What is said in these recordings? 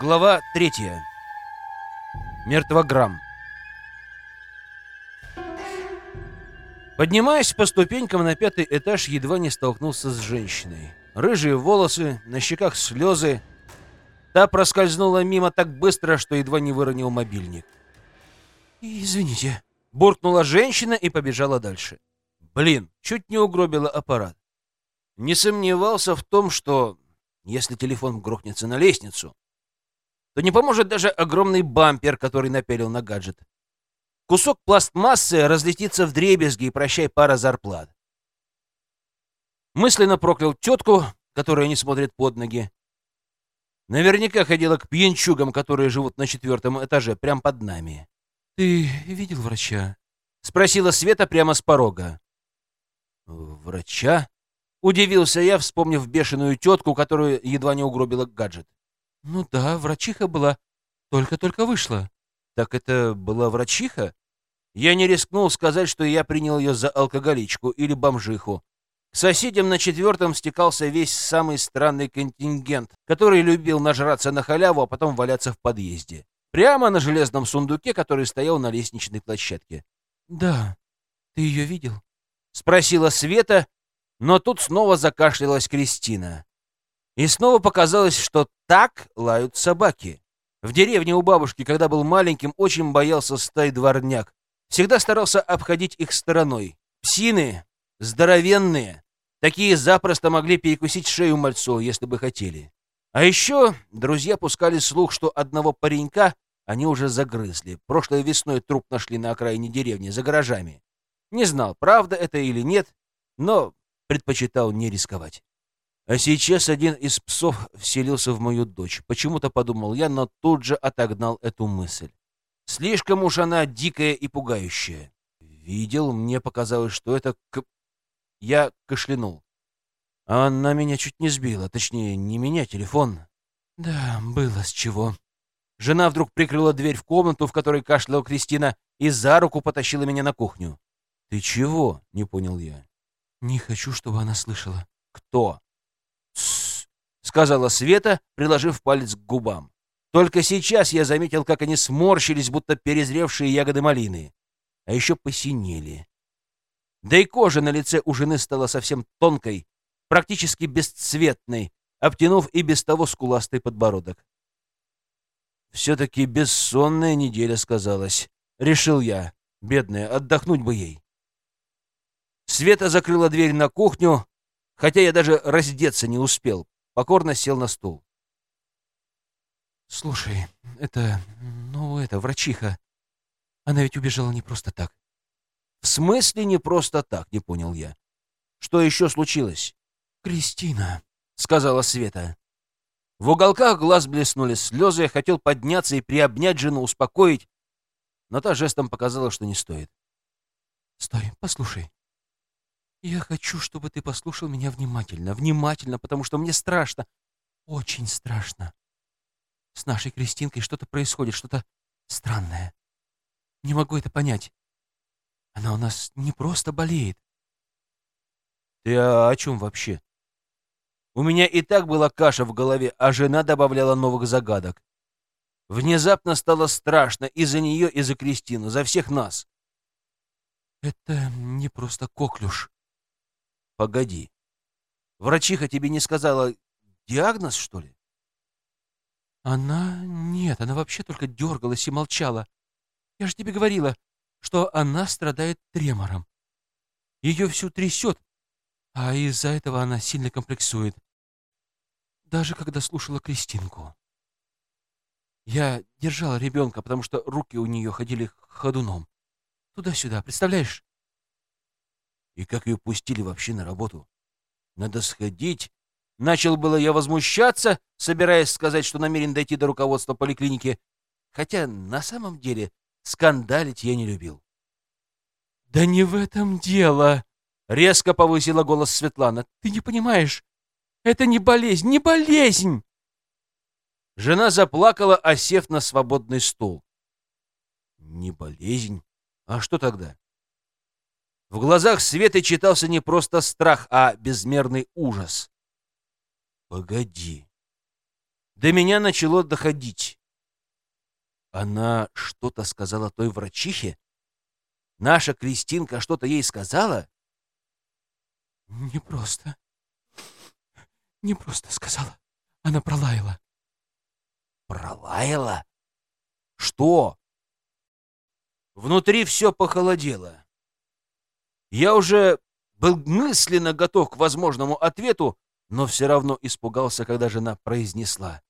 Глава третья. Мертвограмм. Поднимаясь по ступенькам на пятый этаж, едва не столкнулся с женщиной. Рыжие волосы, на щеках слезы. Та проскользнула мимо так быстро, что едва не выронил мобильник. «Извините», — буркнула женщина и побежала дальше. Блин, чуть не угробила аппарат. Не сомневался в том, что если телефон грохнется на лестницу, то не поможет даже огромный бампер, который напялил на гаджет. Кусок пластмассы разлетится в дребезги и прощай пара зарплат. Мысленно проклял тетку, которая не смотрит под ноги. Наверняка ходила к пьянчугам, которые живут на четвертом этаже, прямо под нами. «Ты видел врача?» — спросила Света прямо с порога. «Врача?» — удивился я, вспомнив бешеную тетку, которую едва не угробила гаджет. «Ну да, врачиха была. Только-только вышла». «Так это была врачиха?» Я не рискнул сказать, что я принял ее за алкоголичку или бомжиху. К соседям на четвертом стекался весь самый странный контингент, который любил нажраться на халяву, а потом валяться в подъезде. Прямо на железном сундуке, который стоял на лестничной площадке. «Да, ты ее видел?» — спросила Света, но тут снова закашлялась Кристина. И снова показалось, что так лают собаки. В деревне у бабушки, когда был маленьким, очень боялся стай дворняк. Всегда старался обходить их стороной. Псины здоровенные. Такие запросто могли перекусить шею мальцу, если бы хотели. А еще друзья пускали слух, что одного паренька они уже загрызли. Прошлой весной труп нашли на окраине деревни, за гаражами. Не знал, правда это или нет, но предпочитал не рисковать. А сейчас один из псов вселился в мою дочь. Почему-то подумал я, но тут же отогнал эту мысль. Слишком уж она дикая и пугающая. Видел, мне показалось, что это к... Я кашлянул. Она меня чуть не сбила, точнее, не меня, телефон. Да, было с чего. Жена вдруг прикрыла дверь в комнату, в которой кашляла Кристина, и за руку потащила меня на кухню. «Ты чего?» — не понял я. «Не хочу, чтобы она слышала». «Кто?» Сказала Света, приложив палец к губам. Только сейчас я заметил, как они сморщились, будто перезревшие ягоды малины. А еще посинели. Да и кожа на лице у жены стала совсем тонкой, практически бесцветной, обтянув и без того скуластый подбородок. «Все-таки бессонная неделя сказалась», — решил я. Бедная, отдохнуть бы ей. Света закрыла дверь на кухню, хотя я даже раздеться не успел. Покорно сел на стул. «Слушай, это... ну, это врачиха. Она ведь убежала не просто так». «В смысле не просто так?» — не понял я. «Что еще случилось?» «Кристина», — сказала Света. В уголках глаз блеснули слезы, я хотел подняться и приобнять жену, успокоить, но та жестом показала, что не стоит. «Стой, послушай. Я хочу, чтобы ты послушал меня внимательно, внимательно, потому что мне страшно, очень страшно. С нашей Кристинкой что-то происходит, что-то странное. Не могу это понять. Она у нас не просто болеет. Ты о чем вообще? У меня и так была каша в голове, а жена добавляла новых загадок. Внезапно стало страшно и за нее, и за Кристину, за всех нас. Это не просто коклюш. Погоди. Врачиха тебе не сказала диагноз, что ли? Она... Нет, она вообще только дергалась и молчала. Я же тебе говорила, что она страдает тремором. Ее всю трясет, а из-за этого она сильно комплексует. Даже когда слушала Кристинку. Я держала ребенка, потому что руки у нее ходили ходуном. Туда-сюда, представляешь? И как ее пустили вообще на работу? Надо сходить. Начал было я возмущаться, собираясь сказать, что намерен дойти до руководства поликлиники, хотя на самом деле скандалить я не любил. «Да не в этом дело!» — резко повысила голос Светлана. «Ты не понимаешь, это не болезнь, не болезнь!» Жена заплакала, осев на свободный стул. Не болезнь. А что тогда? В глазах Светы читался не просто страх, а безмерный ужас. Погоди. до меня начало доходить. Она что-то сказала той врачихе? Наша Кристинка что-то ей сказала? Не просто. Не просто сказала. Она пролаяла. Пролаяла? Что? Внутри все похолодело. Я уже был мысленно готов к возможному ответу, но все равно испугался, когда жена произнесла.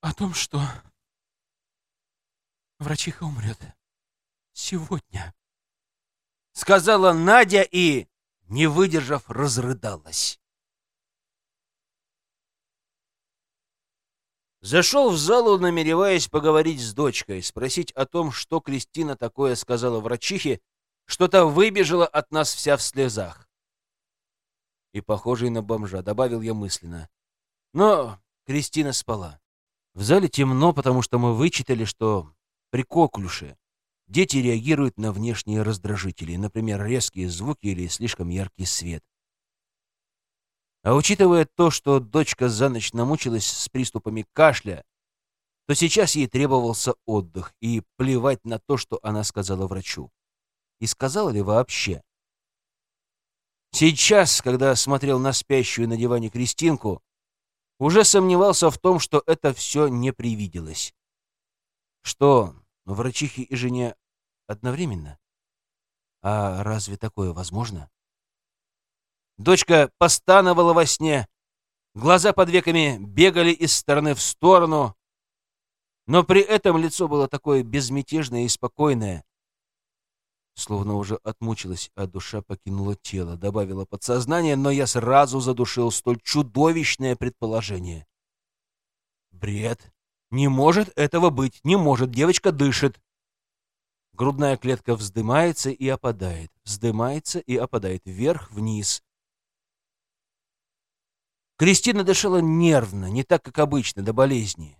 О том, что врачиха умрет сегодня. Сказала Надя и, не выдержав, разрыдалась. Зашел в залу, намереваясь поговорить с дочкой, спросить о том, что Кристина такое сказала врачихе, что то выбежала от нас вся в слезах. И похожий на бомжа, добавил я мысленно. Но Кристина спала. В зале темно, потому что мы вычитали, что при коклюше дети реагируют на внешние раздражители, например, резкие звуки или слишком яркий свет. А учитывая то, что дочка за ночь намучилась с приступами кашля, то сейчас ей требовался отдых и плевать на то, что она сказала врачу. И сказала ли вообще? Сейчас, когда смотрел на спящую на диване Кристинку, уже сомневался в том, что это все не привиделось. Что, врачихе и жене одновременно? А разве такое возможно? Дочка постановала во сне, глаза под веками бегали из стороны в сторону, но при этом лицо было такое безмятежное и спокойное, словно уже отмучилась, а душа покинула тело, добавила подсознание, но я сразу задушил столь чудовищное предположение. Бред. Не может этого быть, не может, девочка дышит. Грудная клетка вздымается и опадает, вздымается и опадает вверх-вниз. Кристина дышала нервно, не так, как обычно, до болезни.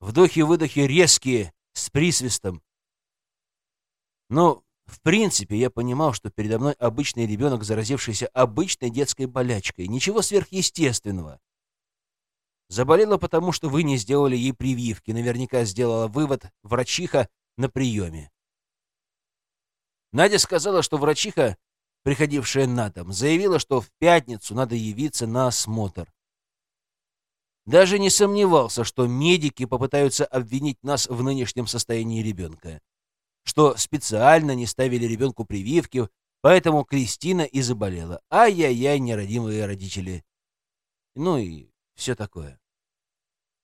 Вдохи-выдохи резкие, с присвистом. Но, в принципе, я понимал, что передо мной обычный ребенок, заразившийся обычной детской болячкой. Ничего сверхъестественного. Заболела потому, что вы не сделали ей прививки. Наверняка сделала вывод врачиха на приеме. Надя сказала, что врачиха приходившая на дом, заявила, что в пятницу надо явиться на осмотр. Даже не сомневался, что медики попытаются обвинить нас в нынешнем состоянии ребенка, что специально не ставили ребенку прививки, поэтому Кристина и заболела. Ай-яй-яй, нерадимые родители. Ну и все такое.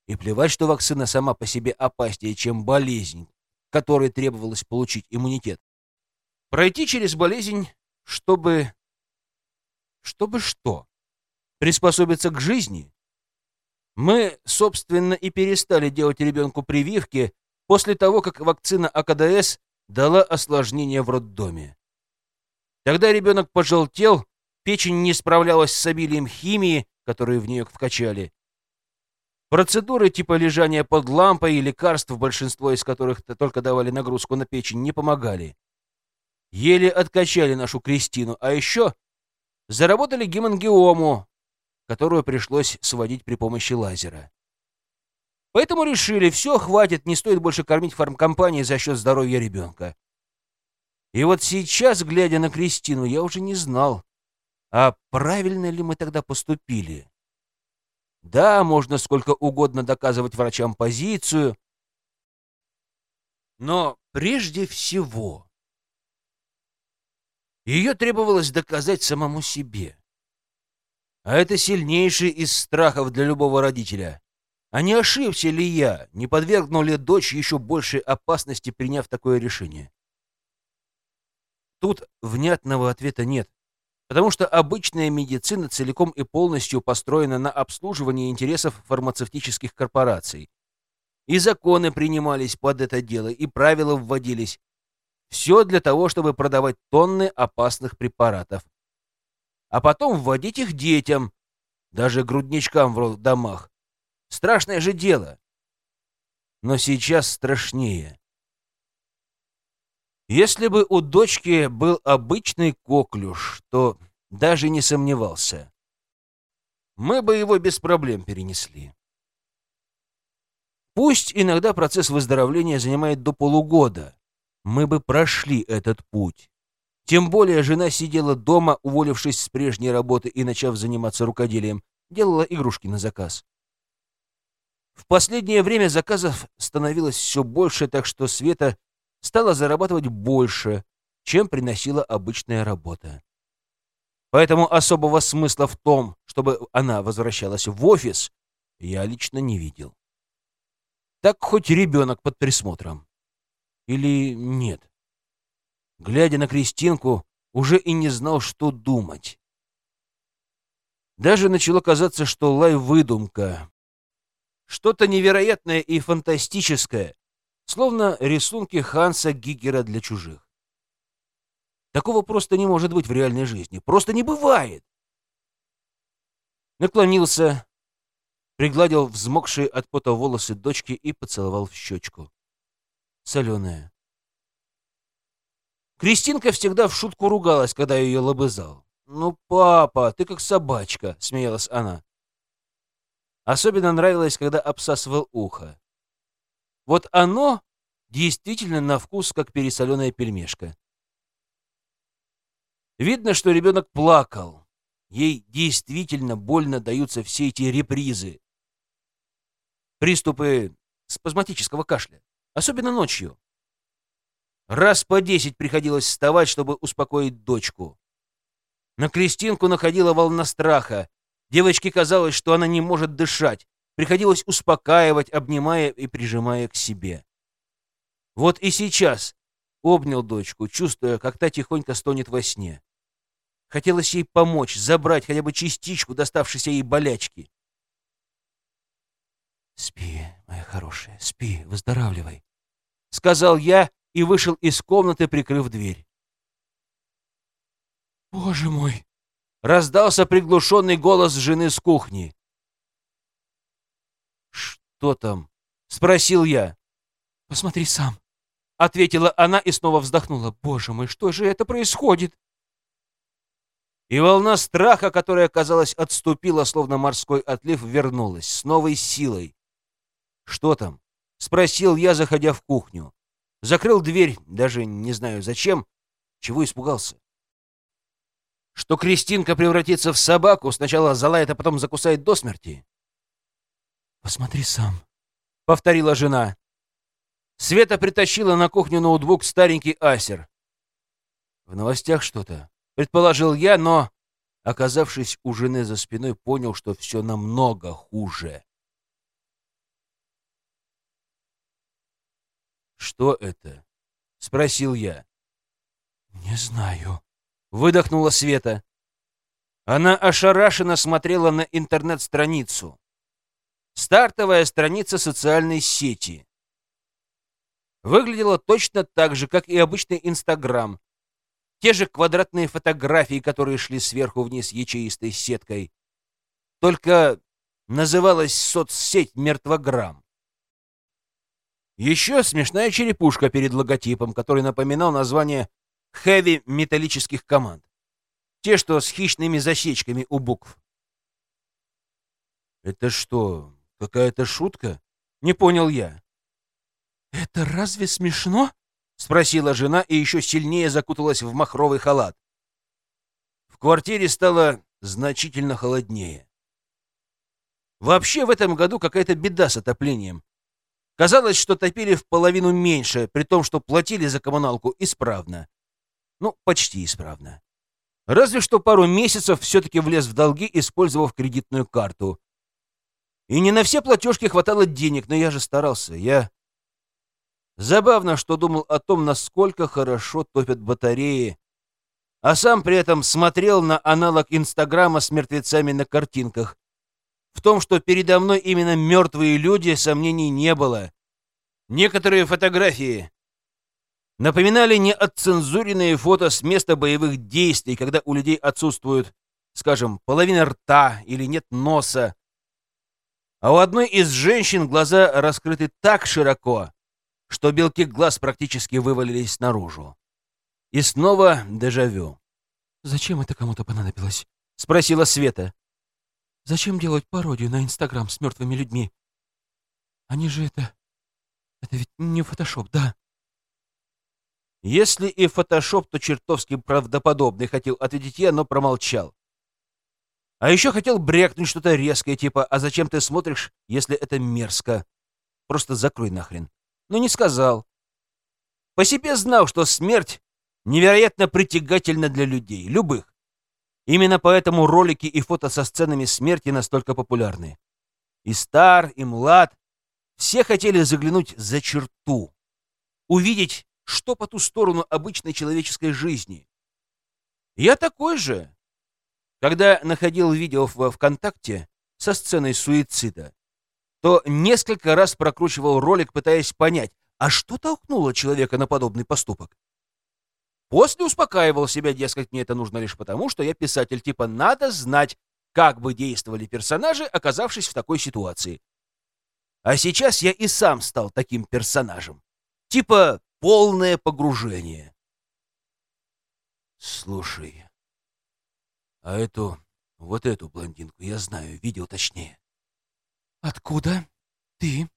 И плевать, что вакцина сама по себе опаснее, чем болезнь, которой требовалось получить иммунитет. Пройти через болезнь чтобы... Чтобы что? Приспособиться к жизни? Мы, собственно, и перестали делать ребенку прививки после того, как вакцина АКДС дала осложнение в роддоме. Тогда ребенок пожелтел, печень не справлялась с обилием химии, которую в нее вкачали. Процедуры типа лежания под лампой и лекарств, большинство из которых только давали нагрузку на печень, не помогали. Еле откачали нашу Кристину, а еще заработали гемангиому, которую пришлось сводить при помощи лазера. Поэтому решили, все, хватит, не стоит больше кормить фармкомпании за счет здоровья ребенка. И вот сейчас, глядя на Кристину, я уже не знал, а правильно ли мы тогда поступили. Да, можно сколько угодно доказывать врачам позицию, но прежде всего ее требовалось доказать самому себе. А это сильнейший из страхов для любого родителя. А не ошибся ли я, не подвергнул ли дочь еще большей опасности, приняв такое решение? Тут внятного ответа нет, потому что обычная медицина целиком и полностью построена на обслуживании интересов фармацевтических корпораций. И законы принимались под это дело, и правила вводились, все для того, чтобы продавать тонны опасных препаратов. А потом вводить их детям, даже грудничкам в домах. Страшное же дело. Но сейчас страшнее. Если бы у дочки был обычный коклюш, то даже не сомневался. Мы бы его без проблем перенесли. Пусть иногда процесс выздоровления занимает до полугода. Мы бы прошли этот путь. Тем более жена сидела дома, уволившись с прежней работы и начав заниматься рукоделием, делала игрушки на заказ. В последнее время заказов становилось все больше, так что Света стала зарабатывать больше, чем приносила обычная работа. Поэтому особого смысла в том, чтобы она возвращалась в офис, я лично не видел. Так хоть ребенок под присмотром. Или нет? Глядя на Кристинку, уже и не знал, что думать. Даже начало казаться, что лай — выдумка. Что-то невероятное и фантастическое, словно рисунки Ханса Гигера для чужих. Такого просто не может быть в реальной жизни. Просто не бывает. Наклонился, пригладил взмокшие от пота волосы дочки и поцеловал в щечку. Соленая. Кристинка всегда в шутку ругалась, когда ее лобызал. «Ну, папа, ты как собачка», — смеялась она. Особенно нравилось, когда обсасывал ухо. Вот оно действительно на вкус, как пересоленая пельмешка. Видно, что ребенок плакал. Ей действительно больно даются все эти репризы. Приступы спазматического кашля, особенно ночью. Раз по десять приходилось вставать, чтобы успокоить дочку. На Кристинку находила волна страха. Девочке казалось, что она не может дышать. Приходилось успокаивать, обнимая и прижимая к себе. Вот и сейчас обнял дочку, чувствуя, как та тихонько стонет во сне. Хотелось ей помочь, забрать хотя бы частичку доставшейся ей болячки. «Спи, моя хорошая, спи, выздоравливай», — сказал я и вышел из комнаты, прикрыв дверь. «Боже мой!» — раздался приглушенный голос жены с кухни. «Что там?» — спросил я. «Посмотри сам», — ответила она и снова вздохнула. «Боже мой, что же это происходит?» И волна страха, которая, казалось, отступила, словно морской отлив, вернулась с новой силой. «Что там?» — спросил я, заходя в кухню. Закрыл дверь, даже не знаю зачем. Чего испугался? Что Кристинка превратится в собаку, сначала залает, а потом закусает до смерти? «Посмотри сам», — повторила жена. Света притащила на кухню ноутбук старенький асер. В новостях что-то, предположил я, но, оказавшись у жены за спиной, понял, что все намного хуже. «Что это?» — спросил я. «Не знаю», — выдохнула Света. Она ошарашенно смотрела на интернет-страницу. Стартовая страница социальной сети. Выглядела точно так же, как и обычный Инстаграм. Те же квадратные фотографии, которые шли сверху вниз ячеистой сеткой. Только называлась соцсеть «Мертвограмм». Еще смешная черепушка перед логотипом, который напоминал название хэви металлических команд. Те, что с хищными засечками у букв. «Это что, какая-то шутка?» — не понял я. «Это разве смешно?» — спросила жена и еще сильнее закуталась в махровый халат. В квартире стало значительно холоднее. Вообще в этом году какая-то беда с отоплением. Казалось, что топили в половину меньше, при том, что платили за коммуналку исправно. Ну, почти исправно. Разве что пару месяцев все-таки влез в долги, использовав кредитную карту. И не на все платежки хватало денег, но я же старался. Я... Забавно, что думал о том, насколько хорошо топят батареи, а сам при этом смотрел на аналог Инстаграма с мертвецами на картинках, в том, что передо мной именно мертвые люди, сомнений не было. Некоторые фотографии напоминали неотцензуренные фото с места боевых действий, когда у людей отсутствуют, скажем, половина рта или нет носа. А у одной из женщин глаза раскрыты так широко, что белки глаз практически вывалились наружу. И снова дежавю. «Зачем это кому-то понадобилось?» — спросила Света. Зачем делать пародию на Инстаграм с мертвыми людьми? Они же это... Это ведь не фотошоп, да? Если и фотошоп, то чертовски правдоподобный, хотел ответить я, но промолчал. А еще хотел брякнуть что-то резкое, типа «А зачем ты смотришь, если это мерзко?» Просто закрой нахрен. Но не сказал. По себе знал, что смерть невероятно притягательна для людей, любых. Именно поэтому ролики и фото со сценами смерти настолько популярны. И стар, и млад, все хотели заглянуть за черту, увидеть, что по ту сторону обычной человеческой жизни. Я такой же. Когда находил видео в ВКонтакте со сценой суицида, то несколько раз прокручивал ролик, пытаясь понять, а что толкнуло человека на подобный поступок. После успокаивал себя, дескать, мне это нужно лишь потому, что я писатель, типа надо знать, как бы действовали персонажи, оказавшись в такой ситуации. А сейчас я и сам стал таким персонажем. Типа полное погружение. Слушай, а эту, вот эту блондинку я знаю, видел точнее. Откуда ты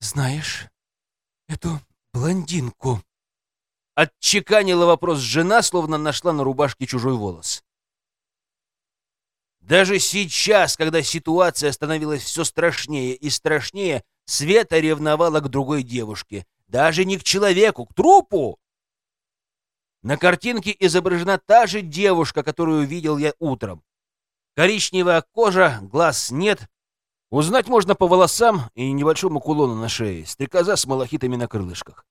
знаешь эту блондинку? Отчеканила вопрос жена, словно нашла на рубашке чужой волос. Даже сейчас, когда ситуация становилась все страшнее и страшнее, Света ревновала к другой девушке. Даже не к человеку, к трупу. На картинке изображена та же девушка, которую видел я утром. Коричневая кожа, глаз нет. Узнать можно по волосам и небольшому кулону на шее, стрекоза с малахитами на крылышках.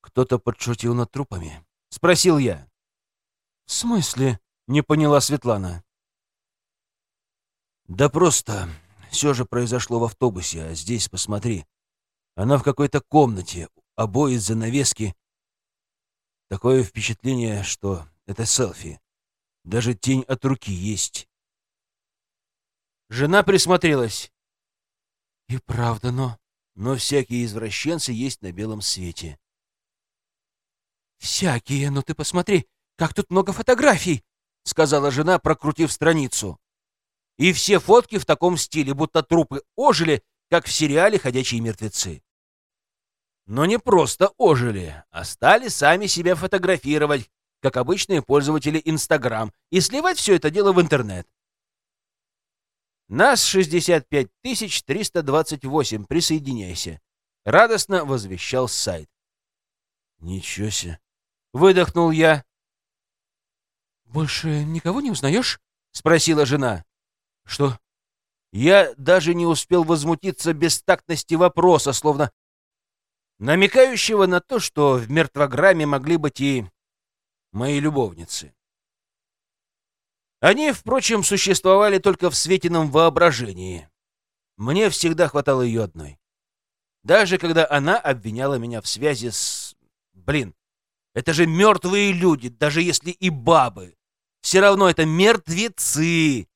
Кто-то подшутил над трупами? Спросил я. В смысле? Не поняла Светлана. Да просто все же произошло в автобусе, а здесь, посмотри. Она в какой-то комнате, обои занавески. Такое впечатление, что это селфи. Даже тень от руки есть. Жена присмотрелась. И правда, но... Но всякие извращенцы есть на белом свете. «Всякие, но ты посмотри, как тут много фотографий!» — сказала жена, прокрутив страницу. И все фотки в таком стиле, будто трупы ожили, как в сериале «Ходячие мертвецы». Но не просто ожили, а стали сами себя фотографировать, как обычные пользователи Инстаграм, и сливать все это дело в интернет. Нас 65 328, присоединяйся. Радостно возвещал сайт. Ничего себе. Выдохнул я. «Больше никого не узнаешь?» — спросила жена. Что? Я даже не успел возмутиться бестактности вопроса, словно намекающего на то, что в мертвограмме могли быть и мои любовницы. Они, впрочем, существовали только в Светином воображении. Мне всегда хватало ее одной. Даже когда она обвиняла меня в связи с... Блин, это же мертвые люди, даже если и бабы. Все равно это мертвецы.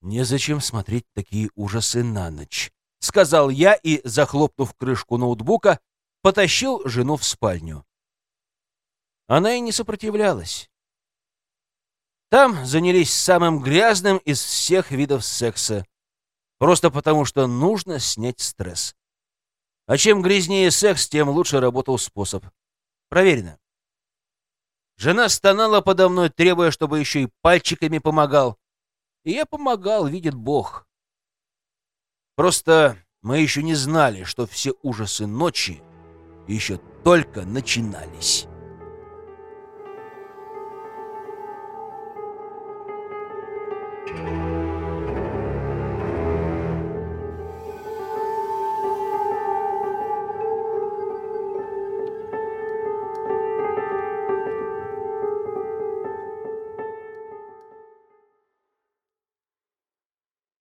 «Незачем смотреть такие ужасы на ночь», — сказал я и, захлопнув крышку ноутбука, потащил жену в спальню. Она и не сопротивлялась. Там занялись самым грязным из всех видов секса, просто потому что нужно снять стресс. А чем грязнее секс, тем лучше работал способ. Проверено. Жена стонала подо мной, требуя, чтобы еще и пальчиками помогал. И я помогал, видит Бог. Просто мы еще не знали, что все ужасы ночи еще только начинались.